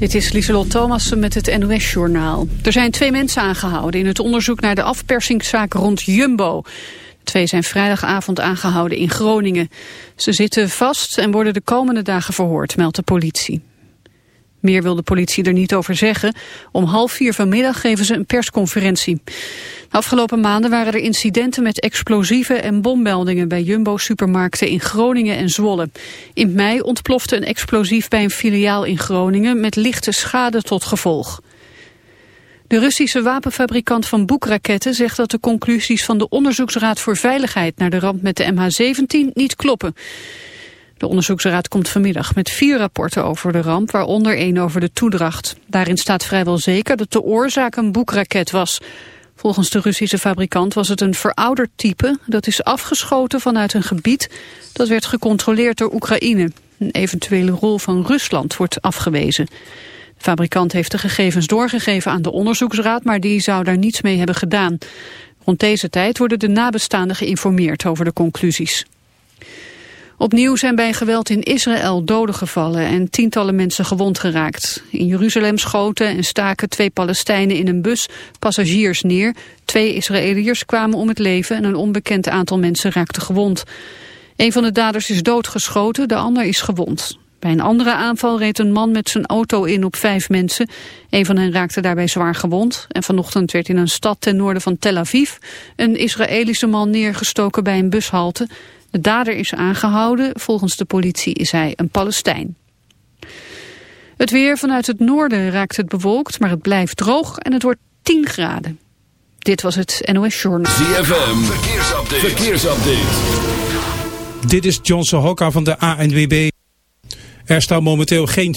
Dit is Lieselot Thomassen met het NOS-journaal. Er zijn twee mensen aangehouden in het onderzoek naar de afpersingszaak rond Jumbo. Twee zijn vrijdagavond aangehouden in Groningen. Ze zitten vast en worden de komende dagen verhoord, meldt de politie. Meer wil de politie er niet over zeggen. Om half vier vanmiddag geven ze een persconferentie. De afgelopen maanden waren er incidenten met explosieven en bommeldingen bij Jumbo-supermarkten in Groningen en Zwolle. In mei ontplofte een explosief bij een filiaal in Groningen met lichte schade tot gevolg. De Russische wapenfabrikant van boekraketten zegt dat de conclusies van de Onderzoeksraad voor Veiligheid naar de ramp met de MH17 niet kloppen. De onderzoeksraad komt vanmiddag met vier rapporten over de ramp, waaronder één over de toedracht. Daarin staat vrijwel zeker dat de oorzaak een boekraket was. Volgens de Russische fabrikant was het een verouderd type dat is afgeschoten vanuit een gebied dat werd gecontroleerd door Oekraïne. Een eventuele rol van Rusland wordt afgewezen. De fabrikant heeft de gegevens doorgegeven aan de onderzoeksraad, maar die zou daar niets mee hebben gedaan. Rond deze tijd worden de nabestaanden geïnformeerd over de conclusies. Opnieuw zijn bij geweld in Israël doden gevallen en tientallen mensen gewond geraakt. In Jeruzalem schoten en staken twee Palestijnen in een bus passagiers neer. Twee Israëliërs kwamen om het leven en een onbekend aantal mensen raakte gewond. Een van de daders is doodgeschoten, de ander is gewond. Bij een andere aanval reed een man met zijn auto in op vijf mensen. Een van hen raakte daarbij zwaar gewond. En vanochtend werd in een stad ten noorden van Tel Aviv... een Israëlische man neergestoken bij een bushalte. De dader is aangehouden. Volgens de politie is hij een Palestijn. Het weer vanuit het noorden raakt het bewolkt, maar het blijft droog en het wordt 10 graden. Dit was het NOS Journal. ZFM, verkeersupdate. verkeersupdate. Dit is Johnson Hokka van de ANWB. Er staat momenteel geen...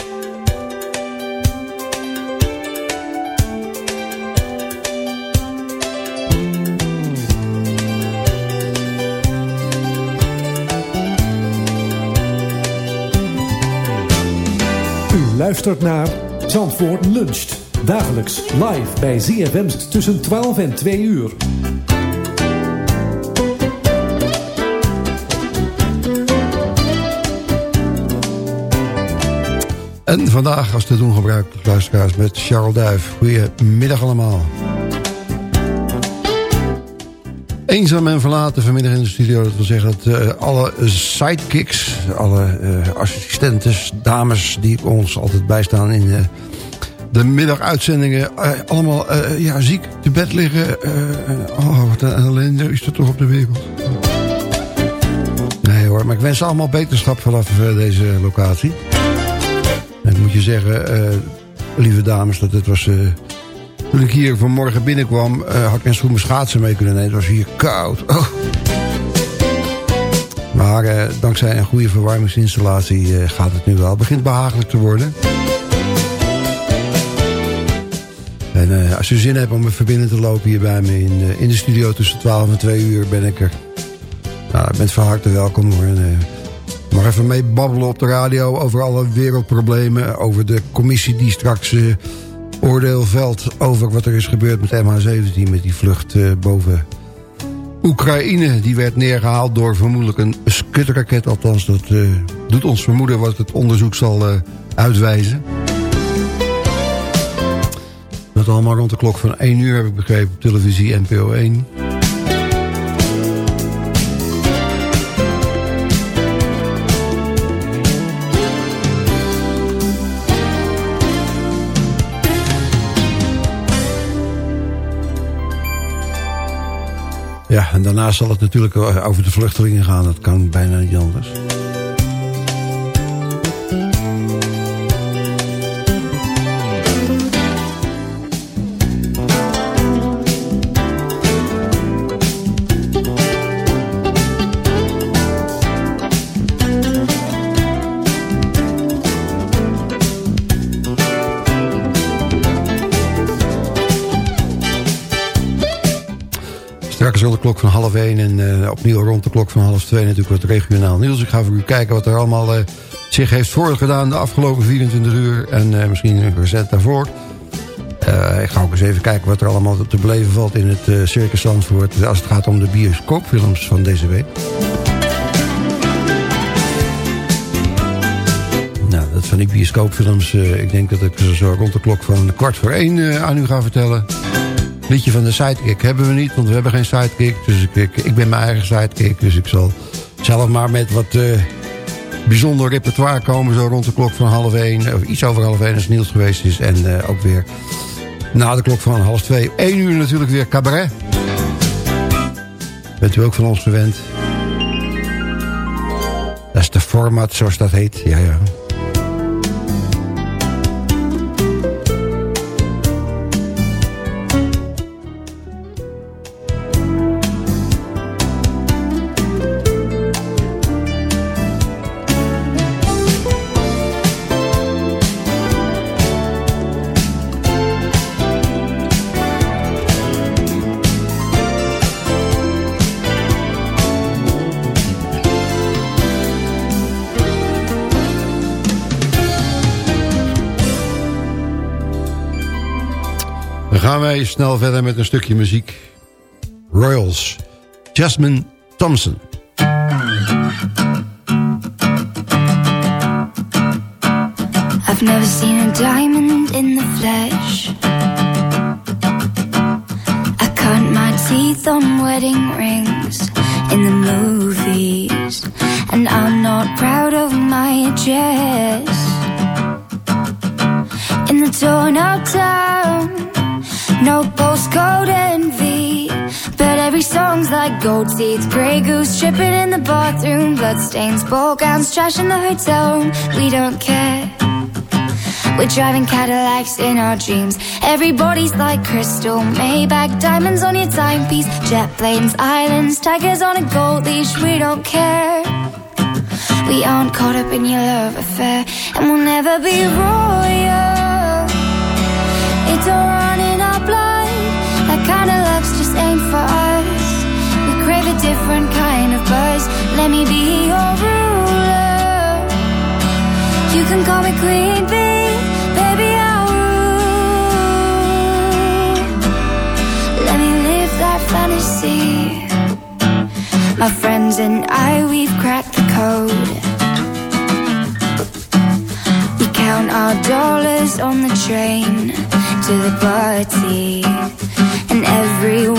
Luistert naar Zandvoort luncht. Dagelijks live bij ZFM tussen 12 en 2 uur. En vandaag als te doen gebruik luisteraars met Charles Duif. Goedemiddag allemaal. Eenzaam en verlaten vanmiddag in de studio. Dat wil zeggen dat uh, alle sidekicks, alle uh, assistentes, dames die ons altijd bijstaan in uh, de middaguitzendingen. allemaal ja, ziek te bed liggen. oh, wat een ellende is er toch op de wereld. Nee hoor, maar ik wens allemaal beterschap vanaf deze locatie. En moet je zeggen, lieve dames, dat het was... Toen ik hier vanmorgen binnenkwam, eh, had ik mijn schoenen schaatsen mee kunnen nemen. Het was hier koud. Oh. Maar eh, dankzij een goede verwarmingsinstallatie eh, gaat het nu wel. Het begint behagelijk te worden. En als je zin hebt om me verbinden te lopen hier bij me in, in de studio tussen 12 en 2 uur ben ik er. Nou, je bent van harte welkom hoor. En, even mee babbelen op de radio over alle wereldproblemen. Over de commissie die straks oordeel velt over wat er is gebeurd met MH17. Met die vlucht uh, boven Oekraïne. Die werd neergehaald door vermoedelijk een skutraket. Althans, dat uh, doet ons vermoeden wat het onderzoek zal uitwijzen. Dat allemaal rond de klok van 1 uur heb ik begrepen op televisie NPO 1. En daarna zal het natuurlijk over de vluchtelingen gaan. Dat kan bijna niet anders. Rond de klok van half 1 en uh, opnieuw rond de klok van half 2 natuurlijk wat regionaal nieuws. Ik ga voor u kijken wat er allemaal uh, zich heeft voorgedaan de afgelopen 24 uur en uh, misschien recent daarvoor. ik ga ook eens even kijken wat er allemaal te beleven valt in het Circus Zandvoort als het gaat om de bioscoopfilms van deze week. Nou, dat van die bioscoopfilms, ik denk dat ik ze zo rond de klok van kwart voor 1 aan u ga vertellen liedje van de sidekick hebben we niet, want we hebben geen sidekick. Dus ik, ik, ben mijn eigen sidekick, dus ik zal zelf maar met wat uh, bijzonder repertoire komen... zo rond de klok van half één, of iets over half één als Niels geweest is. En uh, ook weer na de klok van half twee. Eén uur natuurlijk weer cabaret. Bent u ook van ons gewend? Dat is de format, zoals dat heet. Ja, ja. Wij snel verder met een stukje muziek. Royals, Jasmine Thompson. I've never seen a diamond in the flesh. I cut my teeth on wedding rings in the movies. And I'm not proud of my dress. In the torn up town No postcode envy But every song's like gold teeth Grey goose tripping in the bathroom Bloodstains, ball gowns, trash in the hotel room. We don't care. We're driving Cadillacs in our dreams. Everybody's like crystal. Maybach, diamonds on your timepiece. Jet planes, islands, tigers on a gold leash. We don't care. We aren't caught up in your love affair. And we'll never be royal Let me be your ruler. You can call me Queen Bee, baby, I'll rule. Let me live that fantasy. My friends and I, we've cracked the code. We count our dollars on the train to the party and everyone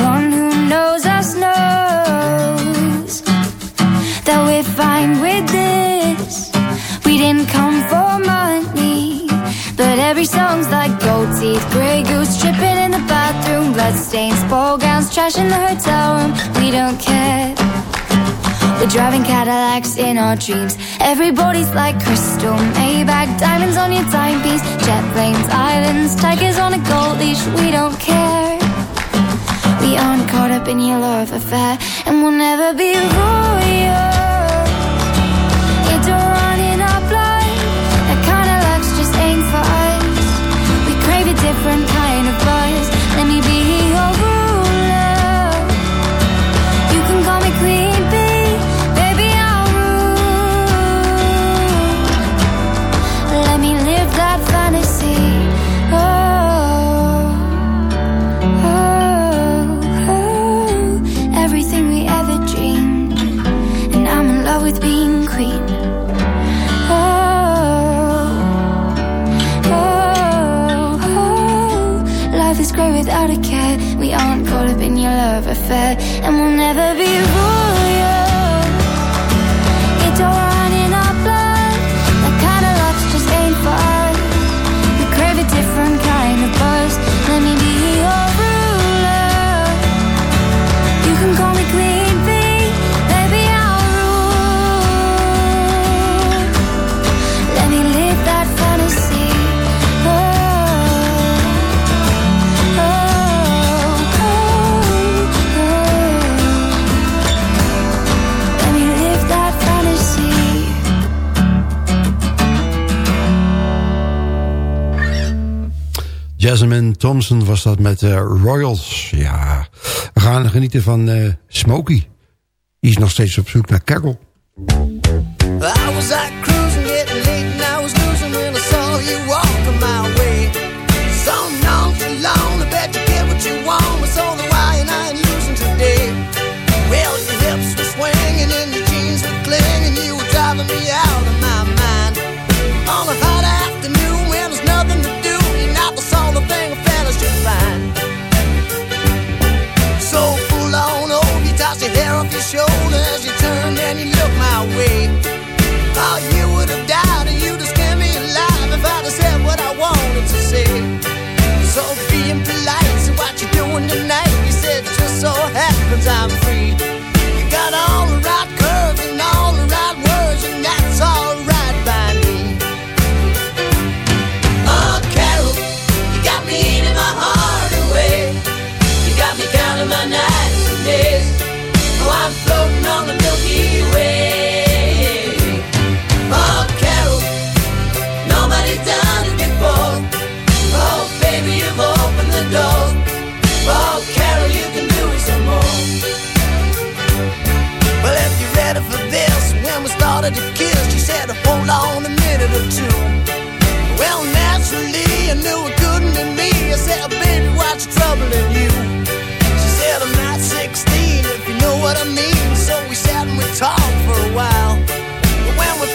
Bloodstains, ball gowns, trash in the hotel room. We don't care. We're driving Cadillacs in our dreams. Everybody's like crystal Maybach Diamonds on your timepiece Jet planes, islands Tigers on a gold leash. We don't care. We aren't caught up in your love affair And we'll never be royal. It don't run in our blood. That never fed. And when Jasmine Thompson was dat met de Royals. Ja, we gaan genieten van uh, Smokey. Die is nog steeds op zoek naar Kerkel. I saw you my so happens I'm free. wanted to kiss, she said, hold on a minute or two. Well, naturally, I knew it couldn't be me. I said, baby, what's troubling you? She said, I'm not 16, if you know what I mean. So we sat and we talked for a while. But when we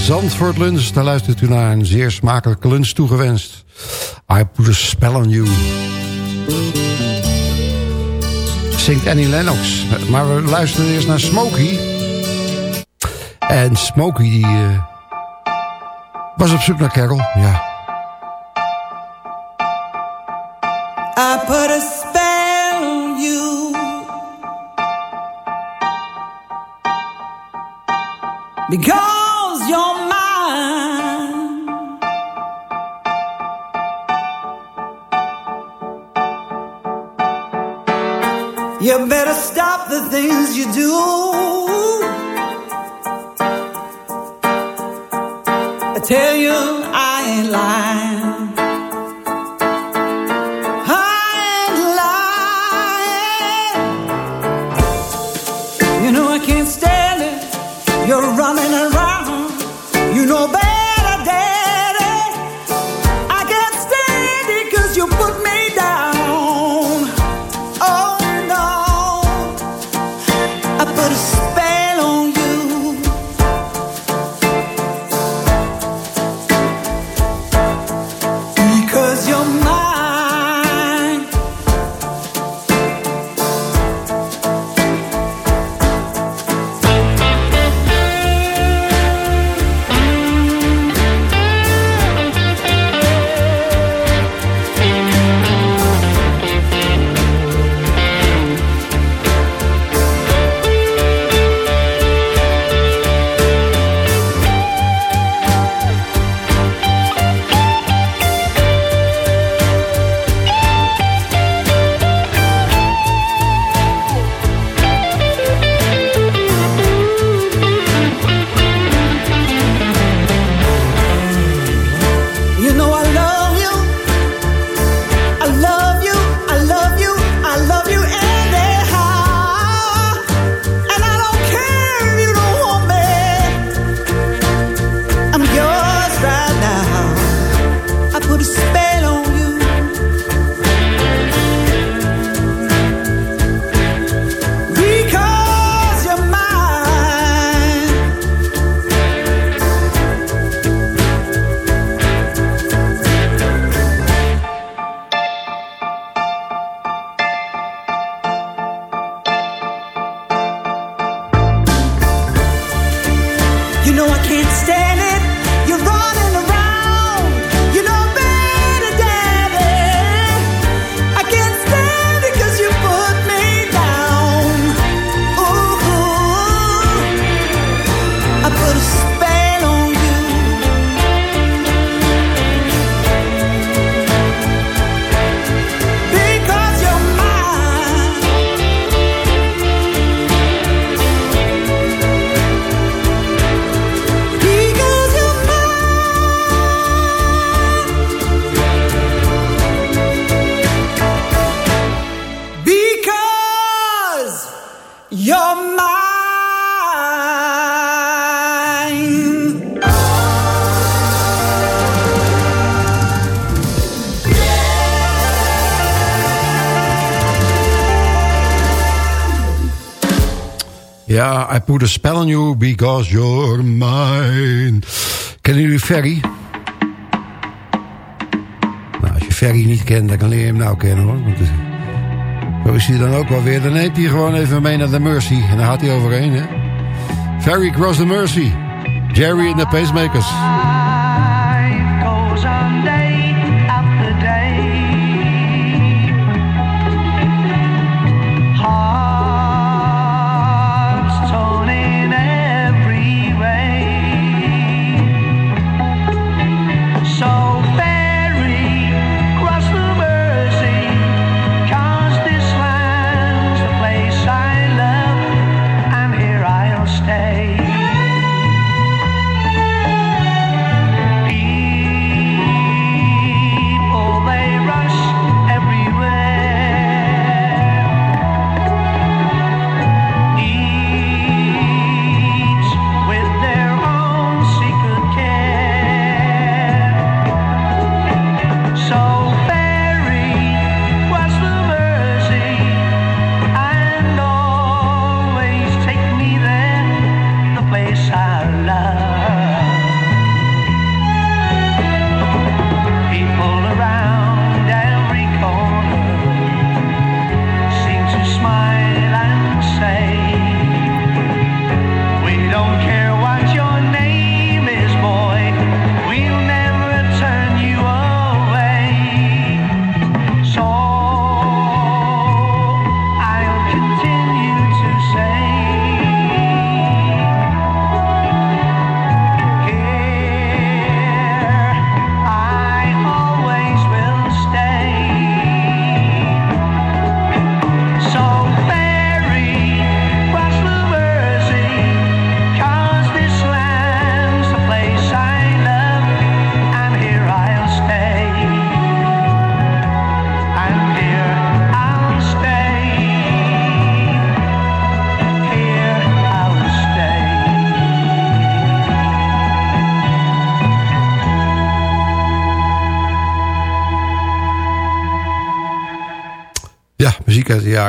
Zandvoort Lunch. Daar luistert u naar een zeer smakelijke lunch toegewenst. I put a spell on you. Zingt Annie Lennox. Maar we luisteren eerst naar Smokey. En Smokey die eh, was op zoek naar Carol. Ja. I put a I put a spell on you because you're mine. Kennen jullie Ferry? Nou, als je Ferry niet kent, dan kan je hem nou kennen hoor. Want eh, zo is hij dan ook wel weer. Dan neemt hij gewoon even mee naar de Mercy. En daar had hij overheen, hè. Ferry Cross the Mercy. Jerry and the Pacemakers.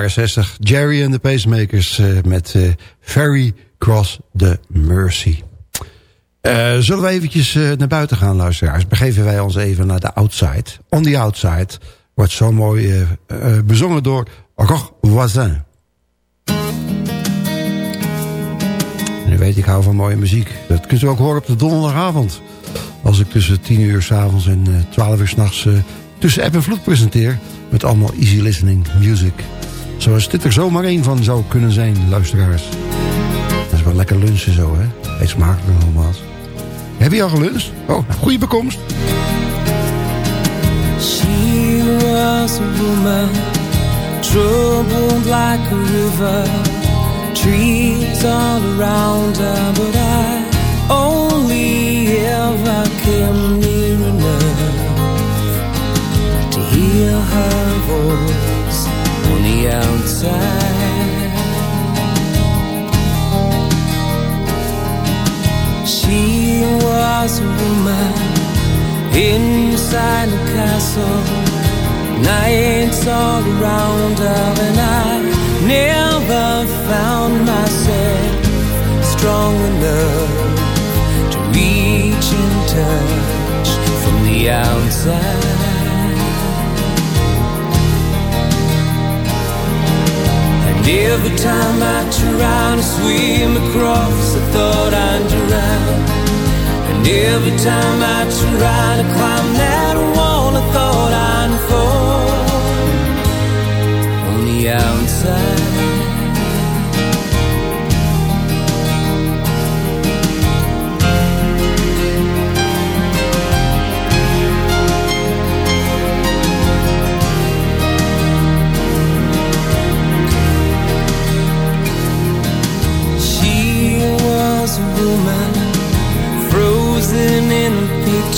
Jaren 60. Jerry and the Pacemakers uh, met uh, Ferry Cross the Mercy. Uh, zullen we eventjes naar buiten gaan, luisteraars? Begeven wij ons even naar de outside. On the outside wordt zo mooi bezongen door Roch Voisin. En u weet, ik hou van mooie muziek. Dat kunt u ook horen op de donderdagavond. Als ik tussen 10 uur s'avonds en 12 uur s'nachts tussen app en vloed presenteer... met allemaal easy listening music. Zoals dit er zomaar één van zou kunnen zijn, luisteraars. Dat is wel lekker lunchen zo, hè? Eet smakelijk nogmaals. Heb je al geluncht? Oh, goede bekomst. She was a woman Troubled like a river Trees all around her But I only ever came near enough hear her voice outside. She was a woman inside a castle. Nights all around her, and I never found myself strong enough to reach in touch from the outside. Every time I try to swim across, I thought I'd drown. And every time I try to climb that wall, I thought I'd fall on the outside.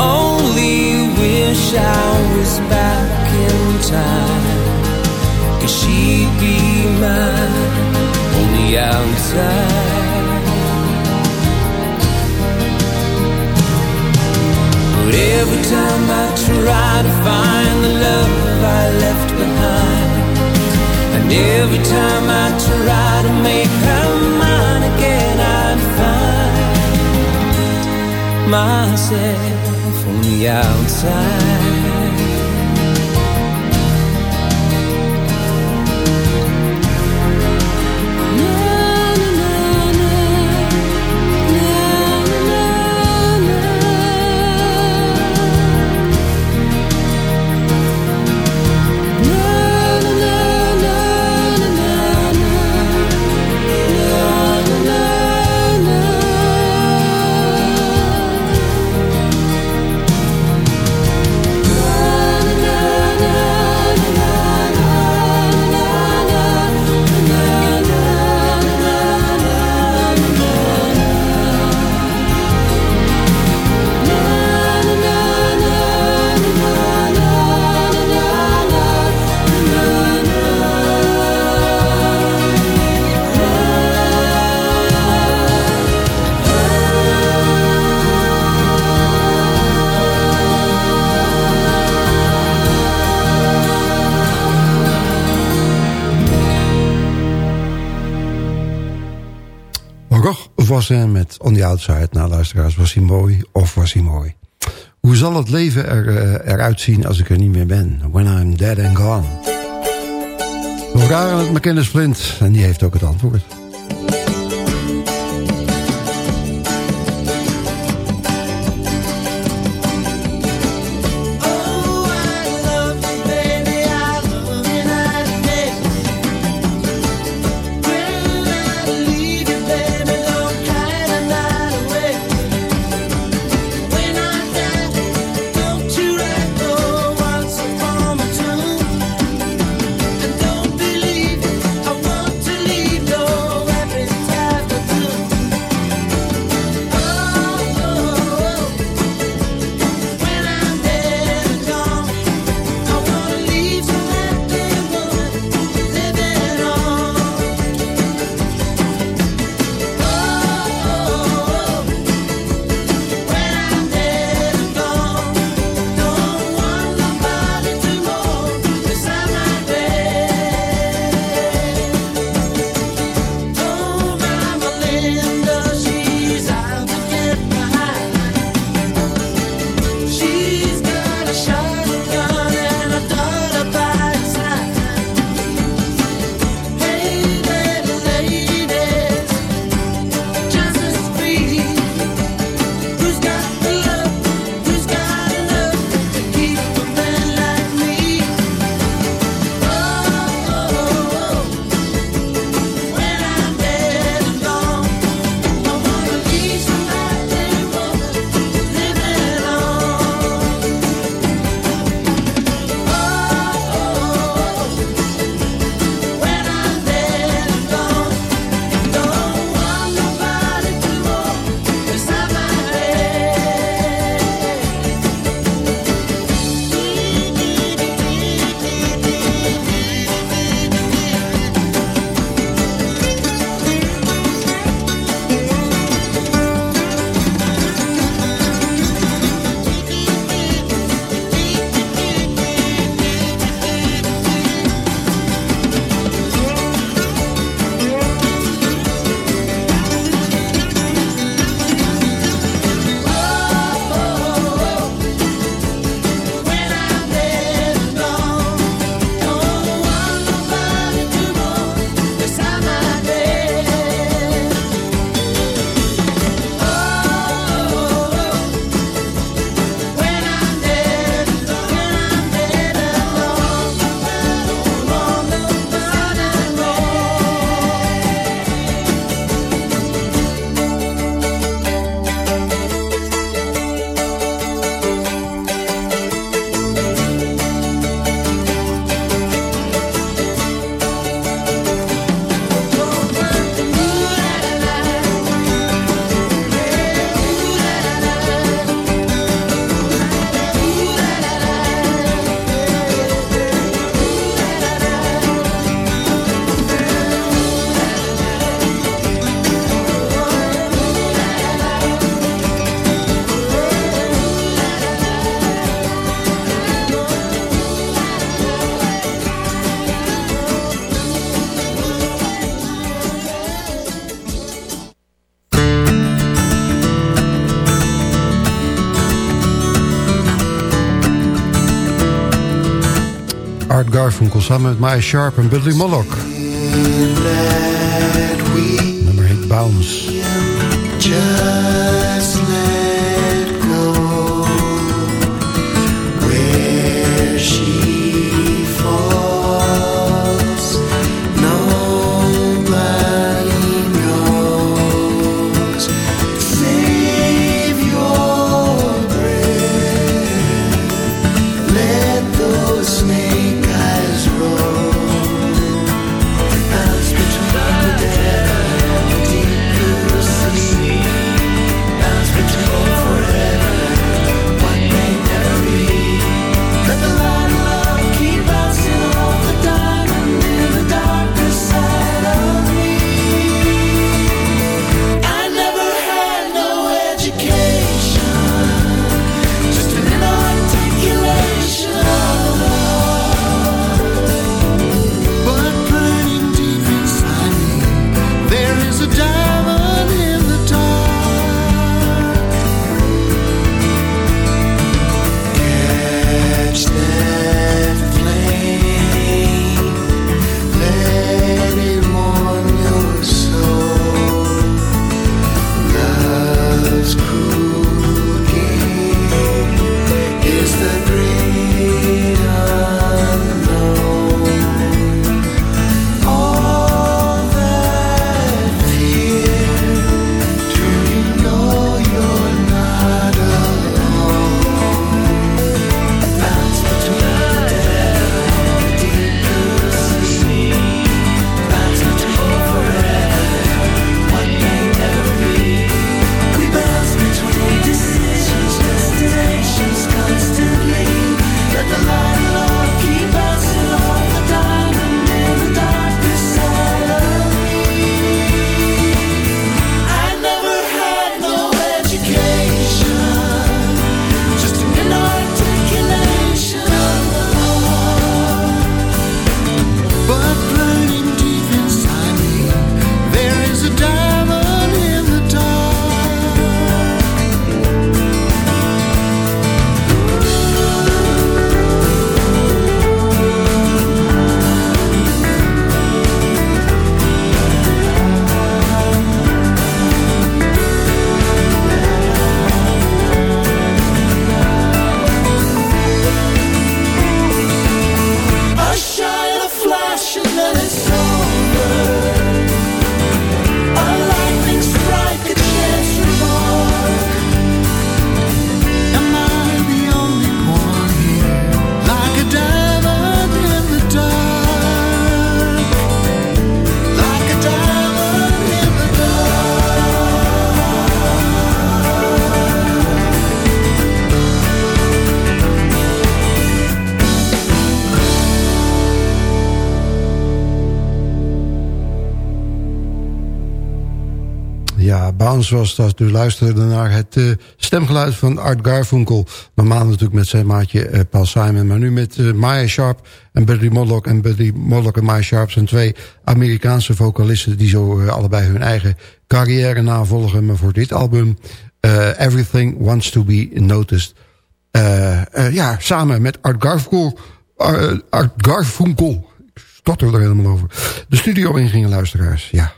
only wish I was back in time. Cause she'd be mine on the outside. But every time I try to find the love I left behind And every time I try to make her mine again I'd find myself the outside met On The Outside. Nou luisteraars, was hij mooi of was hij mooi? Hoe zal het leven er, uh, eruit zien als ik er niet meer ben? When I'm dead and gone. We vragen het McKenna Flint en die heeft ook het antwoord. Garfunkel samen met Maya Sharp en Buddy Moloch. Nummer heet Bounce. Bounce was dat. U luisterde naar het eh, stemgeluid van Art Garfunkel. Normaal natuurlijk met zijn maatje eh, Paul Simon. Maar nu met eh, Maya Sharp en Buddy Mollock. En Buddy Mollock en Maya Sharp zijn twee Amerikaanse vocalisten... die zo allebei hun eigen carrière navolgen. Maar voor dit album Everything Wants to Be Noticed. Ja, samen met Art Garfunkel... Art Garfunkel. Ik stotter er helemaal over. De studio ingingen luisteraars, ja.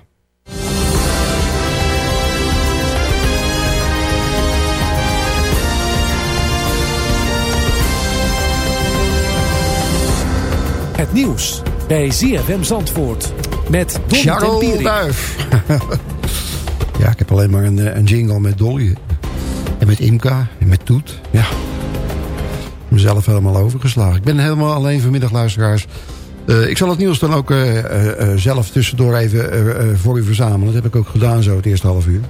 Het nieuws bij ZFM Zandvoort. Met Tempierik. Duif. ja, ik heb alleen maar een, eh, een jingle met Dolly. En met Imka en met Toet. Ja. Mezelf helemaal overgeslagen. Ik ben helemaal alleen vanmiddag, luisteraars. Eh, ik zal het nieuws dan ook eh, zelf tussendoor even voor u verzamelen. Dat heb ik ook gedaan zo het eerste half uur.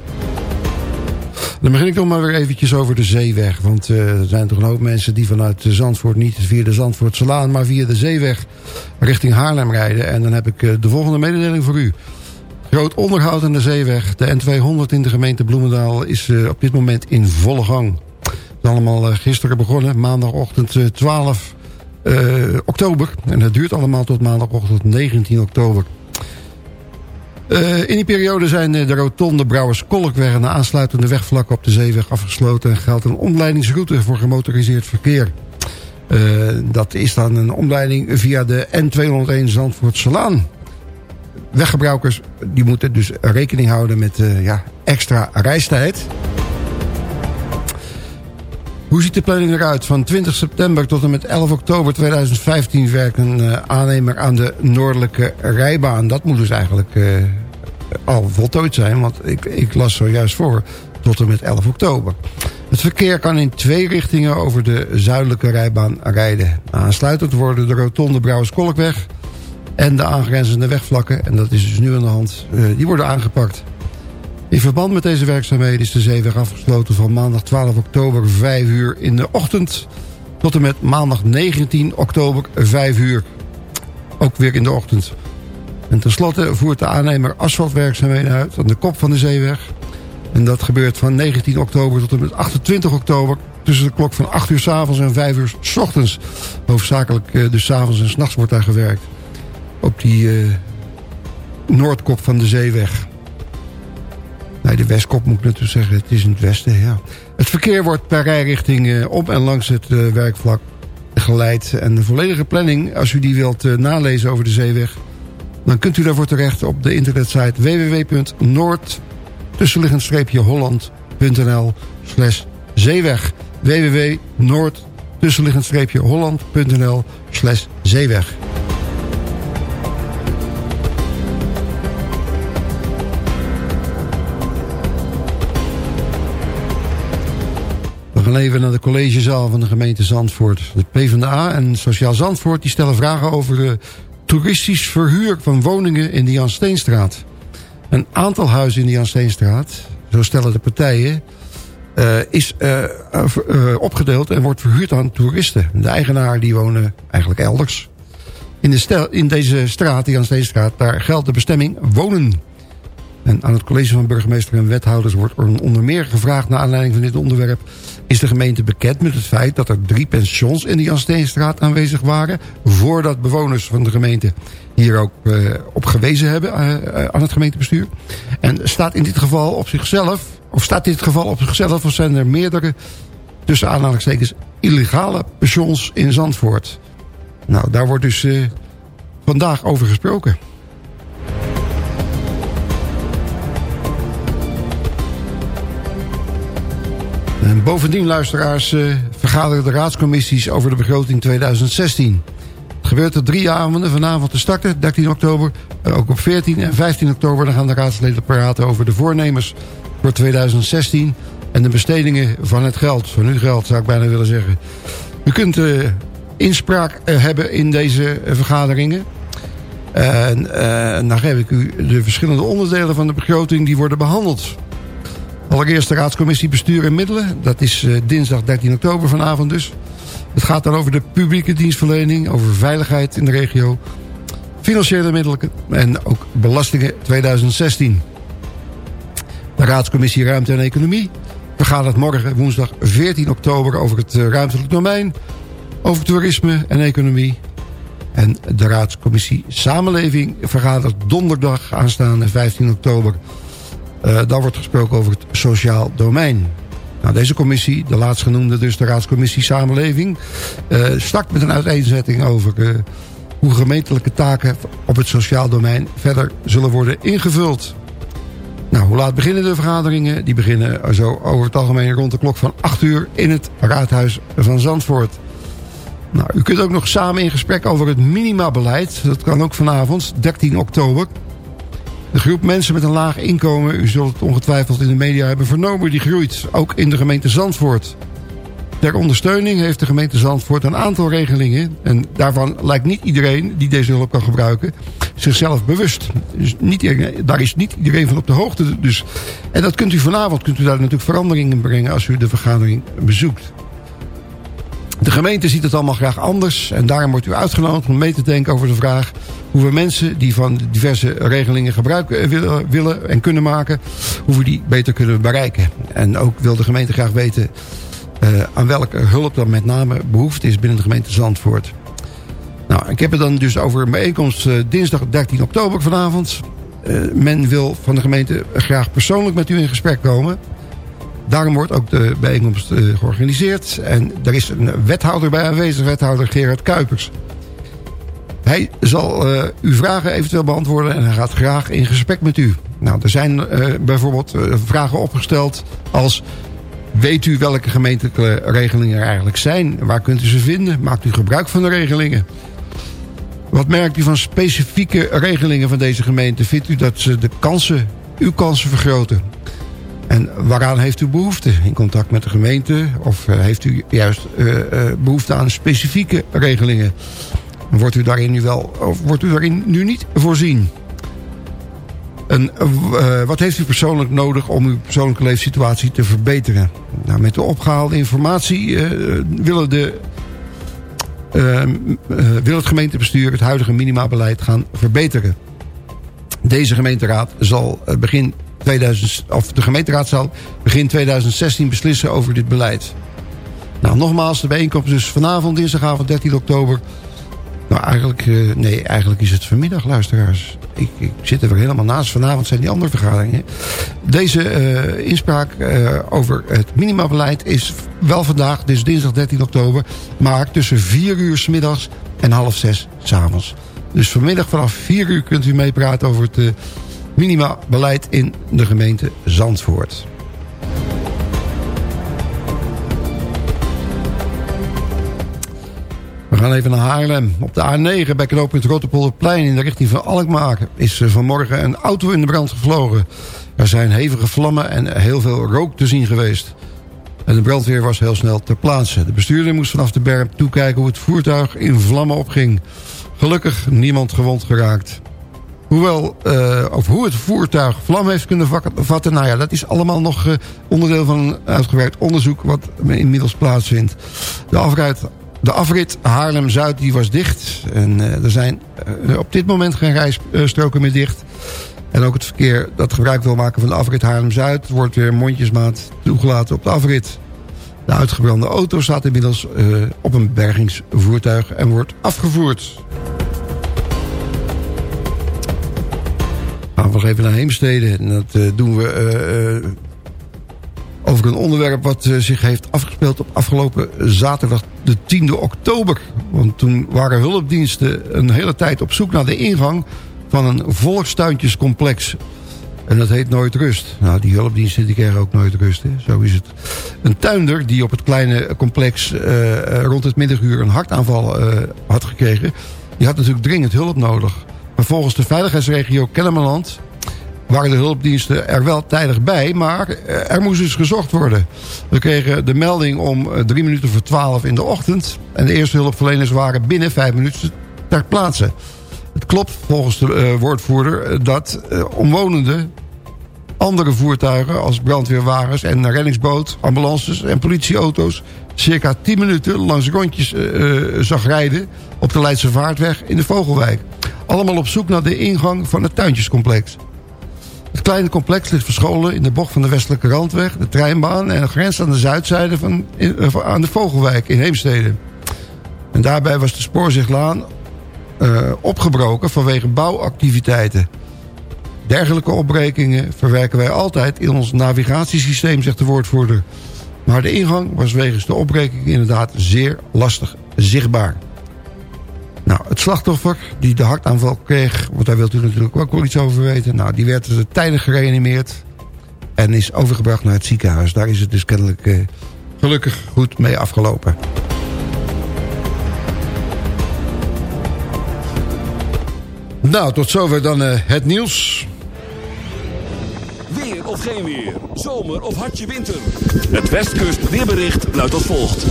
Dan begin ik nog maar weer eventjes over de zeeweg. Want eh, er zijn toch een hoop mensen die vanuit Zandvoort... niet via de Zandvoortselaan, maar via de zeeweg... richting Haarlem rijden. En dan heb ik eh, de volgende mededeling voor u. Groot onderhoud aan de zeeweg. De N200 in de gemeente Bloemendaal is eh, op dit moment in volle gang. Het is allemaal gisteren begonnen. Maandagochtend eh, 12 eh, oktober. En dat duurt allemaal tot maandagochtend 19 oktober. Eh, in die periode zijn eh, de rotonde Brouwers Kolkweg... en de aansluitende wegvlakken op de zeeweg afgesloten... en geldt een omleidingsroute voor gemotoriseerd verkeer. Eh, dat is dan een omleiding via de N201 Zandvoort-Salaan. Weggebruikers die moeten dus rekening houden met ja, extra reistijd. Hoe ziet de planning eruit? Van 20 september tot en met 11 oktober 2015 werkt een aannemer aan de noordelijke rijbaan. Dat moet dus eigenlijk al voltooid zijn, want ik, ik las zojuist voor tot en met 11 oktober. Het verkeer kan in twee richtingen over de zuidelijke rijbaan rijden. Aansluitend worden de rotonde Brouwerskolkweg en de aangrenzende wegvlakken, en dat is dus nu aan de hand, uh, die worden aangepakt. In verband met deze werkzaamheden is de zeeweg afgesloten van maandag 12 oktober 5 uur in de ochtend tot en met maandag 19 oktober 5 uur. Ook weer in de ochtend. En tenslotte voert de aannemer asfaltwerkzaamheden uit aan de kop van de zeeweg. En dat gebeurt van 19 oktober tot en met 28 oktober tussen de klok van 8 uur s avonds en 5 uur s ochtends. Hoofdzakelijk uh, dus s avonds en s nachts wordt daar gewerkt. Op die uh, noordkop van de zeeweg. Nee, de westkop moet ik natuurlijk zeggen. Het is in het westen, ja. Het verkeer wordt per rijrichting uh, op en langs het werkvlak geleid. En de volledige planning, als u die wilt nalezen over de zeeweg... dan kunt u daarvoor terecht op de internetsite www.noord hollandnl slash zeeweg. www.noord hollandnl slash zeeweg. We gaan even naar de collegezaal van de gemeente Zandvoort. De PvdA en Sociaal Zandvoort die stellen vragen over de toeristisch verhuur van woningen in de Jan Steenstraat. Een aantal huizen in de Jan Steenstraat, zo stellen de partijen, uh, is uh, uh, opgedeeld en wordt verhuurd aan toeristen. De eigenaar die wonen eigenlijk elders. In, de in deze straat, Jan Steenstraat, daar geldt de bestemming wonen. En aan het college van burgemeester en wethouders wordt er onder meer gevraagd... naar aanleiding van dit onderwerp... is de gemeente bekend met het feit dat er drie pensions in de Jan Steenstraat aanwezig waren... voordat bewoners van de gemeente hier ook uh, op gewezen hebben uh, aan het gemeentebestuur. En staat in dit geval op zichzelf... of staat dit geval op zichzelf... of zijn er meerdere, tussen aanhalingstekens... illegale pensions in Zandvoort? Nou, daar wordt dus vandaag over gesproken. En bovendien, luisteraars, uh, vergaderen de raadscommissies over de begroting 2016. Het gebeurt er drie avonden vanavond te starten, 13 oktober. Uh, ook op 14 en 15 oktober dan gaan de raadsleden praten over de voornemens voor 2016... en de bestedingen van het geld, van uw geld zou ik bijna willen zeggen. U kunt uh, inspraak hebben in deze vergaderingen... En dan geef ik u de verschillende onderdelen van de begroting die worden behandeld. Allereerst de raadscommissie Bestuur en Middelen. Dat is uh, dinsdag 13 oktober vanavond dus. Het gaat dan over de publieke dienstverlening, over veiligheid in de regio... financiële middelen en ook belastingen 2016. De raadscommissie Ruimte en Economie vergadert morgen woensdag 14 oktober... over het uh, ruimtelijk domein, over toerisme en economie... En de raadscommissie Samenleving vergadert donderdag aanstaande 15 oktober... Uh, dan wordt gesproken over het sociaal domein. Nou, deze commissie, de laatstgenoemde dus de raadscommissie Samenleving... Uh, start met een uiteenzetting over uh, hoe gemeentelijke taken op het sociaal domein verder zullen worden ingevuld. Nou, hoe laat beginnen de vergaderingen? Die beginnen zo over het algemeen rond de klok van 8 uur in het raadhuis van Zandvoort. Nou, u kunt ook nog samen in gesprek over het minimabeleid. Dat kan ook vanavond, 13 oktober. De groep mensen met een laag inkomen, u zult het ongetwijfeld in de media hebben vernomen, die groeit, ook in de gemeente Zandvoort. Ter ondersteuning heeft de gemeente Zandvoort een aantal regelingen... en daarvan lijkt niet iedereen die deze hulp kan gebruiken zichzelf bewust. Dus niet, daar is niet iedereen van op de hoogte. Dus, en dat kunt u vanavond, kunt u daar natuurlijk veranderingen in brengen... als u de vergadering bezoekt. De gemeente ziet het allemaal graag anders en daarom wordt u uitgenodigd om mee te denken over de vraag hoe we mensen die van diverse regelingen gebruik willen, willen en kunnen maken, hoe we die beter kunnen bereiken. En ook wil de gemeente graag weten uh, aan welke hulp dan met name behoefte is binnen de gemeente Zandvoort. Nou, ik heb het dan dus over een bijeenkomst dinsdag 13 oktober vanavond. Men wil van de gemeente graag persoonlijk met u in gesprek komen. Daarom wordt ook de bijeenkomst eh, georganiseerd. En er is een wethouder bij aanwezig, wethouder Gerard Kuipers. Hij zal uh, uw vragen eventueel beantwoorden en hij gaat graag in gesprek met u. Nou, er zijn uh, bijvoorbeeld vragen opgesteld als... Weet u welke gemeentelijke regelingen er eigenlijk zijn? Waar kunt u ze vinden? Maakt u gebruik van de regelingen? Wat merkt u van specifieke regelingen van deze gemeente? Vindt u dat ze de kansen, uw kansen vergroten? En waaraan heeft u behoefte? In contact met de gemeente? Of heeft u juist behoefte aan specifieke regelingen? Wordt u daarin nu wel, of wordt u daarin nu niet voorzien? En, wat heeft u persoonlijk nodig om uw persoonlijke leefsituatie te verbeteren? Nou, met de opgehaalde informatie willen de, wil het gemeentebestuur het huidige minimabeleid gaan verbeteren. Deze gemeenteraad zal begin 2000, of de gemeenteraad zal begin 2016 beslissen over dit beleid. Nou, nogmaals, de bijeenkomst is vanavond, dinsdagavond 13 oktober nou, eigenlijk, uh, nee, eigenlijk is het vanmiddag, luisteraars. Ik, ik, zit er weer helemaal naast. Vanavond zijn die andere vergaderingen. Deze uh, inspraak uh, over het minimabeleid is wel vandaag, dus dinsdag 13 oktober... maar tussen 4 uur s middags en half 6 s avonds. Dus vanmiddag vanaf 4 uur kunt u meepraten over het minimabeleid in de gemeente Zandvoort. We gaan even naar Haarlem. Op de A9 bij knooppunt Rotterpolderplein in de richting van Alkmaar... is vanmorgen een auto in de brand gevlogen. Er zijn hevige vlammen en heel veel rook te zien geweest. En de brandweer was heel snel ter plaatse. De bestuurder moest vanaf de berm toekijken hoe het voertuig in vlammen opging. Gelukkig niemand gewond geraakt. Hoewel, uh, of hoe het voertuig vlam heeft kunnen vatten... nou ja, dat is allemaal nog uh, onderdeel van een uitgewerkt onderzoek... wat inmiddels plaatsvindt. De afruit de afrit Haarlem-Zuid die was dicht. En uh, er zijn op dit moment geen rijstroken meer dicht. En ook het verkeer dat gebruik wil maken van de afrit Haarlem-Zuid... wordt weer mondjesmaat toegelaten op de afrit. De uitgebrande auto staat inmiddels op een bergingsvoertuig en wordt afgevoerd. Gaan we nog even naar Heemstede. En dat doen we over een onderwerp wat zich heeft afgespeeld op afgelopen zaterdag de 10e oktober. Want toen waren hulpdiensten een hele tijd op zoek naar de ingang van een volkstuintjescomplex. En dat heet Nooit Rust. Nou, die hulpdiensten die krijgen ook nooit rust. Zo is het. Een tuinder die op het kleine complex rond het middaguur een hartaanval had gekregen... die had natuurlijk dringend hulp nodig. Volgens de veiligheidsregio Kennemerland waren de hulpdiensten er wel tijdig bij, maar eh, er moest dus gezocht worden. We kregen de melding om eh, drie minuten voor twaalf in de ochtend... en de eerste hulpverleners waren binnen vijf minuten ter plaatse. Het klopt volgens de uh, woordvoerder dat omwonenden andere voertuigen als brandweerwagens en reddingsboot, ambulances en politieauto's circa 10 minuten langs rondjes uh, zag rijden op de Leidse Vaartweg in de Vogelwijk. Allemaal op zoek naar de ingang van het tuintjescomplex. Het kleine complex ligt verscholen in de bocht van de westelijke randweg... de treinbaan en grenst aan de zuidzijde van, uh, aan de Vogelwijk in Heemstede. En daarbij was de Spoorzichtlaan uh, opgebroken vanwege bouwactiviteiten. Dergelijke opbrekingen verwerken wij altijd in ons navigatiesysteem, zegt de woordvoerder. Maar de ingang was wegens de opbreking inderdaad zeer lastig zichtbaar. Nou, het slachtoffer die de hartaanval kreeg... want daar wilt u natuurlijk ook wel iets over weten... nou, die werd dus tijdig gereanimeerd... en is overgebracht naar het ziekenhuis. Daar is het dus kennelijk uh, gelukkig goed mee afgelopen. Nou, tot zover dan uh, het nieuws. Weer of geen weer, zomer of hartje winter. Het Westkust weerbericht luidt als volgt.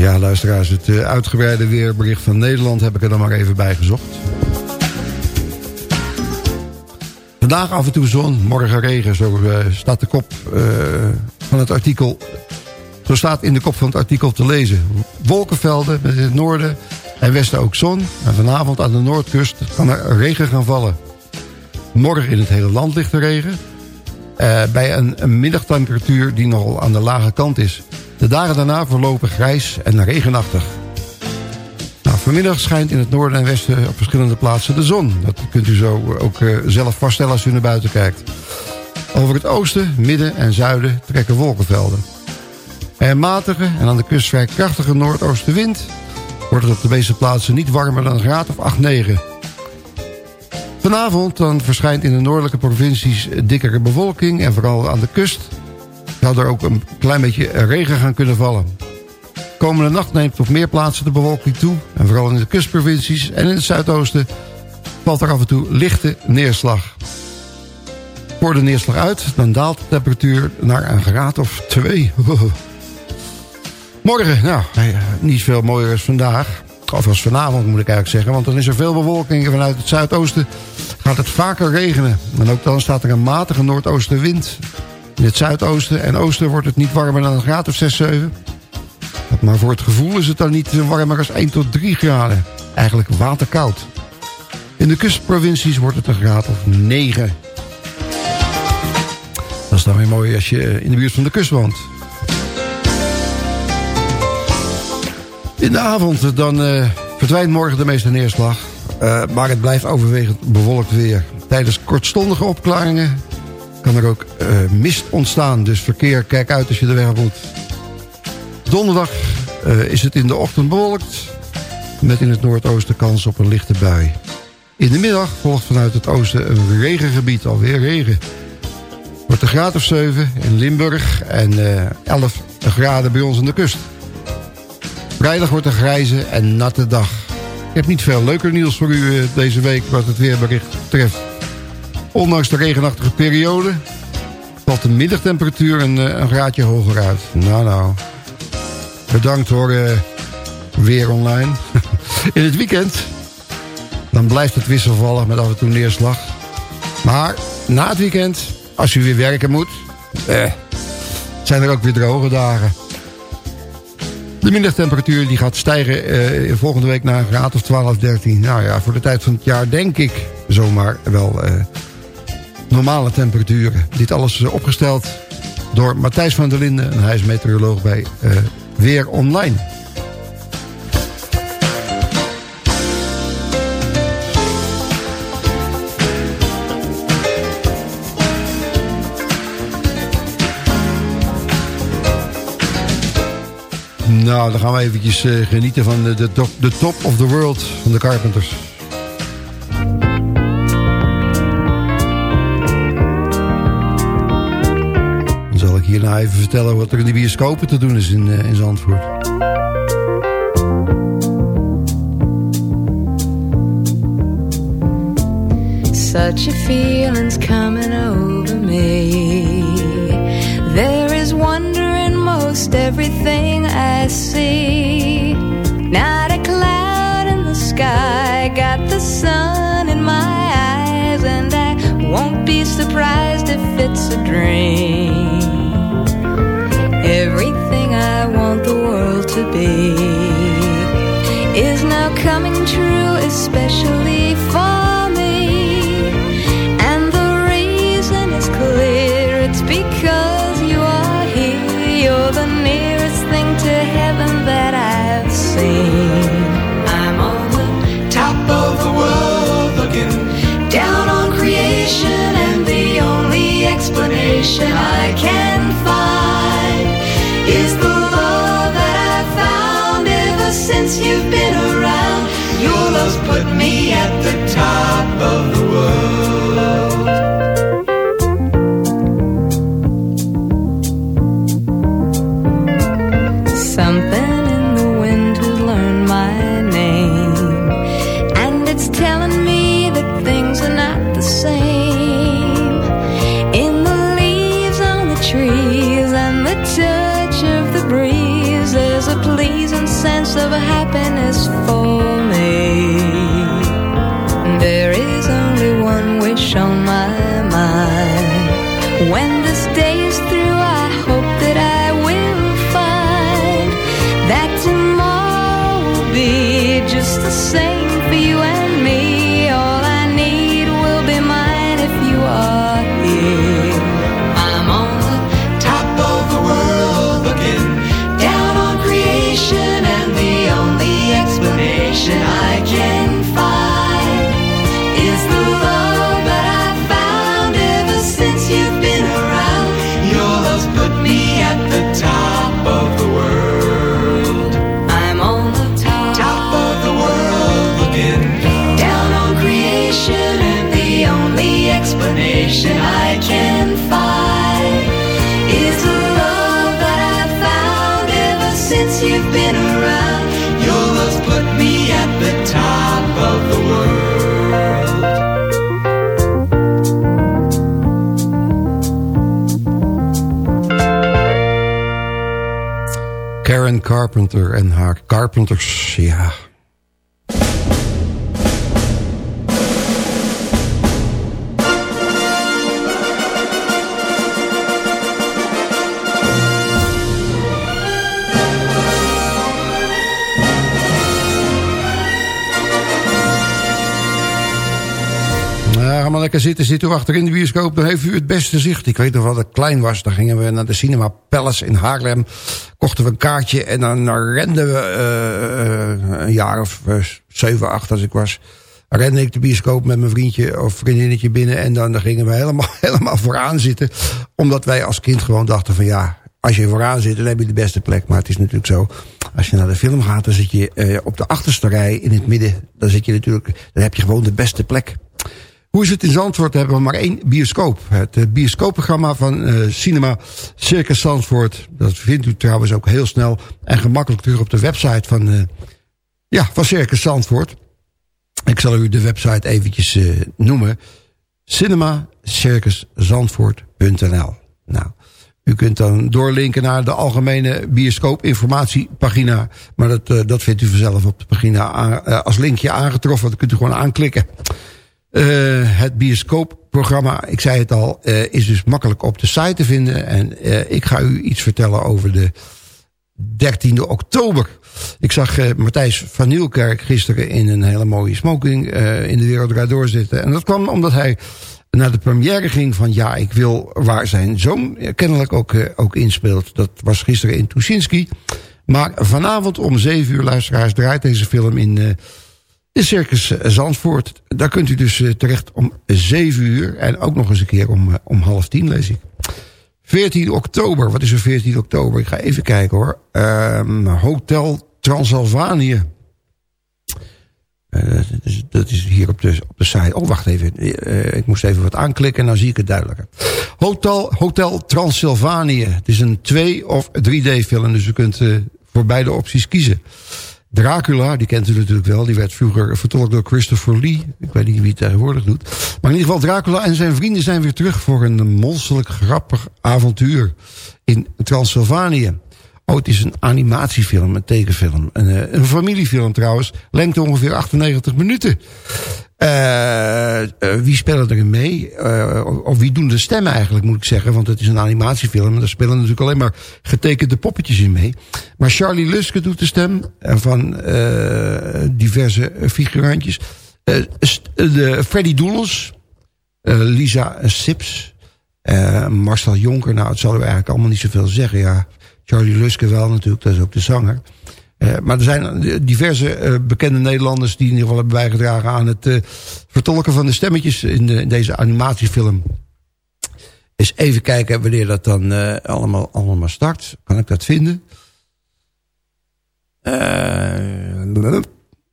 Ja, luisteraars, het uh, uitgebreide weerbericht van Nederland heb ik er dan maar even bij gezocht. Vandaag af en toe zon, morgen regen, zo uh, staat de kop uh, van het artikel... Zo staat in de kop van het artikel te lezen. Wolkenvelden met het noorden en westen ook zon. En vanavond aan de noordkust kan er regen gaan vallen. Morgen in het hele land ligt er regen. bij een, een middagtemperatuur die nogal aan de lage kant is... De dagen daarna verlopen grijs en regenachtig. Nou, vanmiddag schijnt in het noorden en westen op verschillende plaatsen de zon. Dat kunt u zo ook uh, zelf vaststellen als u naar buiten kijkt. Over het oosten, midden en zuiden trekken wolkenvelden. Een matige en aan de kust vrij krachtige noordoostenwind... wordt het op de meeste plaatsen niet warmer dan een graad of 8-9. Vanavond dan verschijnt in de noordelijke provincies dikkere bewolking... en vooral aan de kust zou er ook een klein beetje regen gaan kunnen vallen. Komende nacht neemt op meer plaatsen de bewolking toe... en vooral in de kustprovincies en in het zuidoosten... valt er af en toe lichte neerslag. Voor de neerslag uit, dan daalt de temperatuur naar een graad of 2. Morgen, nou, niet veel mooier als vandaag. Of als vanavond moet ik eigenlijk zeggen. Want dan is er veel bewolking vanuit het zuidoosten gaat het vaker regenen. En ook dan staat er een matige noordoostenwind. In het zuidoosten en oosten wordt het niet warmer dan een graad of 6, 7. Maar voor het gevoel is het dan niet warmer als 1 tot 3 graden. Eigenlijk waterkoud. In de kustprovincies wordt het een graad of 9. Dat is dan weer mooi als je in de buurt van de kust woont. In de avond dan uh, verdwijnt morgen de meeste neerslag. Maar het blijft overwegend bewolkt weer. Tijdens kortstondige opklaringen kan er ook uh, mist ontstaan. Dus verkeer, kijk uit als je de weg moet. Donderdag is het in de ochtend bewolkt. Met in het noordoosten kans op een lichte bui. In de middag volgt vanuit het oosten een regengebied, alweer regen. Wordt een graad of 7 in Limburg en 11 graden bij ons aan de kust. Vrijdag wordt een grijze en natte dag. Ik heb niet veel leuker nieuws voor u deze week wat het weerbericht betreft. Ondanks de regenachtige periode valt de middagtemperatuur een, een graadje hoger uit. Nou nou, bedankt hoor, uh, weer online. In het weekend, dan blijft het wisselvallig met af en toe neerslag. Maar na het weekend, als u weer werken moet, eh, zijn er ook weer droge dagen. De middagtemperatuur die gaat stijgen uh, volgende week naar een graad of 12, 13. Nou ja, voor de tijd van het jaar denk ik zomaar wel uh, normale temperaturen. Dit alles uh, opgesteld door Matthijs van der Linden. En hij is meteoroloog bij Weer Online. Nou, dan gaan we eventjes uh, genieten van de, de top of the world van de Carpenters. Hierna even vertellen wat er in de bioscopen te doen is in, uh, in Zandvoort. Such a feeling's coming over me There is wonder in most everything I see. Not a cloud in the sky, got the sun in my eyes, and I won't be surprised if it's a dream. I want the world to be is now coming true, especially for me. And the reason is clear, it's because you are here. You're the nearest thing to heaven that I've seen. I'm on the top of the world looking down on creation, and the only explanation I can since you've been around. Your love's put me at the top of the world. Just the same for you Karen Carpenter en haar Carpenters, ja. Lekker zitten. Zit u achter in de bioscoop, dan heeft u het beste zicht. Ik weet nog wel dat ik klein was. Dan gingen we naar de Cinema Palace in Haarlem. Kochten we een kaartje en dan, renden we eh, eh, een jaar of eh, zeven, acht als ik was. Rende ik de bioscoop met mijn vriendje of vriendinnetje binnen. En dan, dan gingen we helemaal, helemaal vooraan zitten. Omdat wij als kind gewoon dachten van ja, als je vooraan zit, dan heb je de beste plek. Maar het is natuurlijk zo, als je naar de film gaat, dan zit je op de achterste rij in het midden. Dan zit je natuurlijk, dan heb je gewoon de beste plek. Hoe is het in Zandvoort? Hebben we maar één bioscoop. Het eh, bioscoopprogramma van eh, Cinema Circus Zandvoort. Dat vindt u trouwens ook heel snel en gemakkelijk terug op de website van, eh, ja, van Circus Zandvoort. Ik zal u de website eventjes noemen. cinemacircuszandvoort.nl Nou, u kunt dan doorlinken naar de algemene bioscoopinformatiepagina. Maar dat, dat vindt u vanzelf op de pagina als linkje aangetroffen. Dat kunt u gewoon aanklikken. Eh, het bioscoopprogramma, ik zei het al, eh, is dus makkelijk op de site te vinden. En eh, ik ga u iets vertellen over de 13e oktober. Ik zag eh, Matthijs van Nieuwkerk gisteren in een hele mooie smoking in de Wereld Door zitten. En dat kwam omdat hij naar de première ging van Ja, ik wil waar zijn zoon kennelijk ook, ook inspeelt. Dat was gisteren in Tuschinski. Maar vanavond om 7 uur, luisteraars, draait deze film in... de Circus Zandvoort. Daar kunt u dus eh, terecht om 7 uur. En ook nog eens een keer om, eh, om half tien, lees ik. 14 oktober. Wat is er 14 oktober? Ik ga even kijken hoor. Ehm, Hotel Transylvanië. Eh, dat, is, hier op de, op de site. Oh, wacht even. Ik moest even wat aanklikken en dan zie ik het duidelijker. Hotel, Hotel Transylvanië. Het is een 2 of 3D film. Dus u kunt voor beide opties kiezen. Dracula, die kent u natuurlijk wel. Die werd vroeger vertolkt door Christopher Lee. Ik weet niet wie het tegenwoordig doet. Maar in ieder geval, Dracula en zijn vrienden zijn weer terug... voor een monsterlijk grappig avontuur in Transylvanië. Oh, het is een animatiefilm, een tekenfilm. Een, eh, een familiefilm trouwens. Lengte ongeveer 98 minuten. Eh, wie spelen erin mee? Eh, of, of wie doen de stemmen eigenlijk, moet ik zeggen. Want het is een animatiefilm. Daar spelen natuurlijk alleen maar getekende poppetjes in mee. Maar Charlie Luske doet de stem. Van diverse figurantjes. De Freddy Doelens. Lisa Sips. Marcel Jonker. Nou, het zal u eigenlijk allemaal niet zoveel zeggen. Ja, Charlie Luske wel natuurlijk. Dat is ook de zanger. Eh, maar er zijn diverse eh, bekende Nederlanders die in ieder geval hebben bijgedragen aan het eh, vertolken van de stemmetjes in, de- in deze animatiefilm. Eens even kijken wanneer dat dan allemaal, allemaal start. Kan ik dat vinden?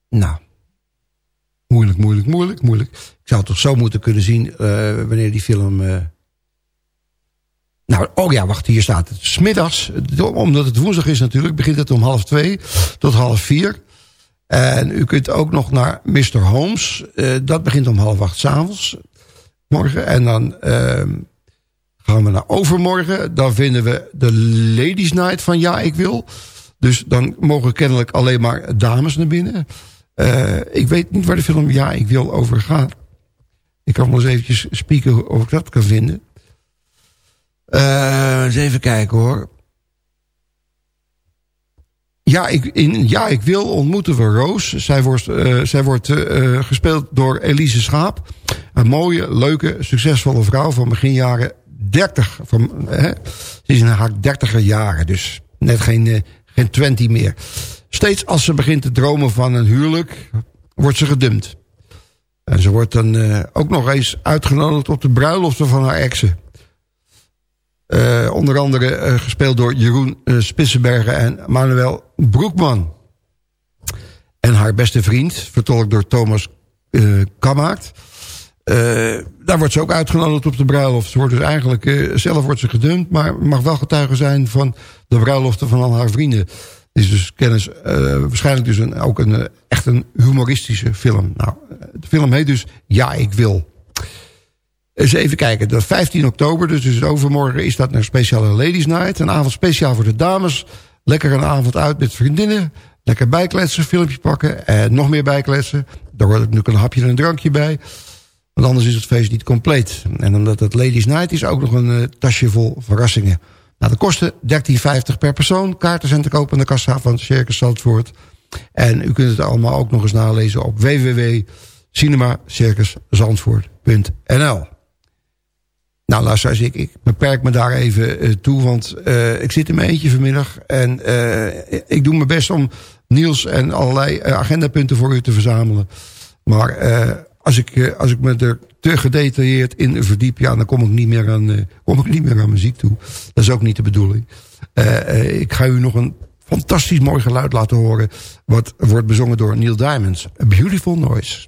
Nou, moeilijk, moeilijk, moeilijk, moeilijk. Ik zou het toch zo moeten kunnen zien wanneer die film... nou, oh ja, wacht, hier staat het. Smiddags, omdat het woensdag is natuurlijk, begint het om half twee tot half vier. En u kunt ook nog naar Mr. Holmes. eh, dat begint om half acht s'avonds. Morgen. En dan eh, gaan we naar overmorgen. Dan vinden we de Ladies Night van Ja, ik wil. Dus dan mogen kennelijk alleen maar dames naar binnen. Eh, ik weet niet waar de film Ja, ik wil over gaat. Ik kan wel eens eventjes spieken of ik dat kan vinden. Eh, eens even kijken hoor. Ja ik, in Ja, ik wil ontmoeten we Roos. Zij wordt, eh, zij wordt eh, gespeeld door Elise Schaap. Een mooie, leuke, succesvolle vrouw van begin jaren 30. Van, hè? Ze is in haar dertiger jaren, dus net geen, geen 20 meer. Steeds als ze begint te dromen van een huwelijk, wordt ze gedumpt. En ze wordt dan ook nog eens uitgenodigd op de bruiloften van haar exen. Eh, onder andere eh, gespeeld door Jeroen uh, en Manuel Broekman. En haar beste vriend, vertolkt door Thomas Kammaert. Daar wordt ze ook uitgenodigd op de bruiloft. Ze wordt dus eigenlijk, zelf wordt ze gedumpt, maar mag wel getuige zijn van de bruiloften van al haar vrienden. is dus kennis, waarschijnlijk dus een, ook een, echt een humoristische film. Nou, de film heet dus Ja, ik wil. Eens even kijken, de 15 oktober, dus, dus overmorgen is dat een speciale Ladies Night. Een avond speciaal voor de dames. Lekker een avond uit met vriendinnen. Lekker bijkletsen, filmpje pakken. En nog meer bijkletsen. Daar hoort natuurlijk een hapje en een drankje bij. Want anders is het feest niet compleet. En omdat het Ladies Night is, ook nog een uh, tasje vol verrassingen. Nou, de kosten 13,50 per persoon. Kaarten zijn te kopen aan de kassa van Circus Zandvoort. En u kunt het allemaal ook nog eens nalezen op www.cinemacircuszandvoort.nl Nou, luister, ik, ik beperk me daar even uh, toe, want uh, ik zit in mijn eentje vanmiddag. En uh, ik doe mijn best om Niels en allerlei agendapunten voor u te verzamelen. Maar als ik, als ik me er te gedetailleerd in verdiep... ja, dan kom ik niet meer aan, kom ik niet meer aan muziek toe. Dat is ook niet de bedoeling. ik ga u nog een fantastisch mooi geluid laten horen... wat wordt bezongen door Neil Diamonds. A Beautiful Noise.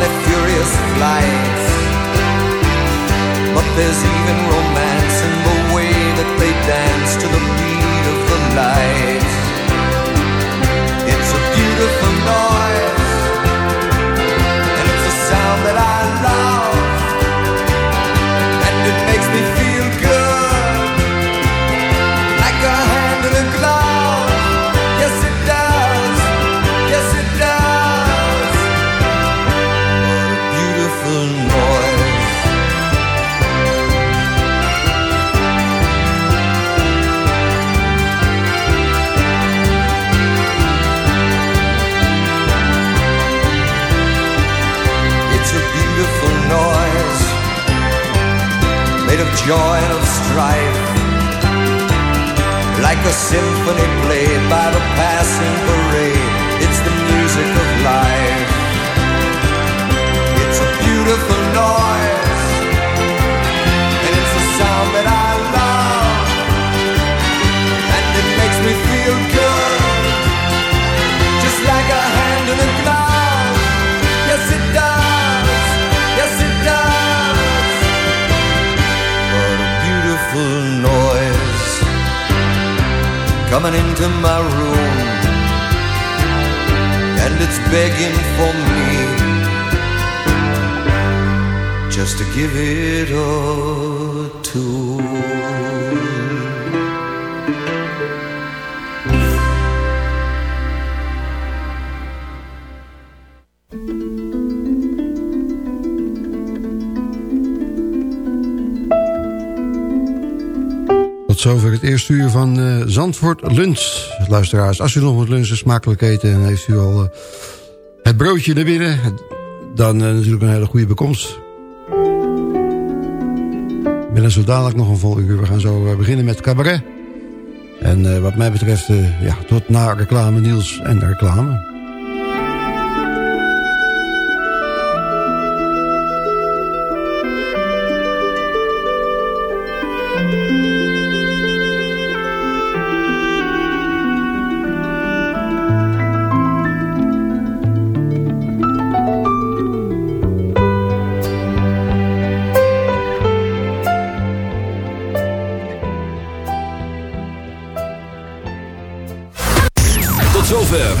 Their furious flights. But there's even romance and of strife, like a symphony played by the passing parade. It's the music of life. It's a beautiful noise, coming into my room, and it's begging for me just to give it a tune. Eerste van eh, Zandvoort Lunch. Luisteraars, als u nog wat lunchen smakelijk eten... en heeft u al eh, het broodje naar binnen... dan eh, natuurlijk een hele goede bekomst. Er zo dadelijk nog een vol uur. We gaan zo beginnen met cabaret. En wat mij betreft, ja, tot na reclame Niels en de reclame.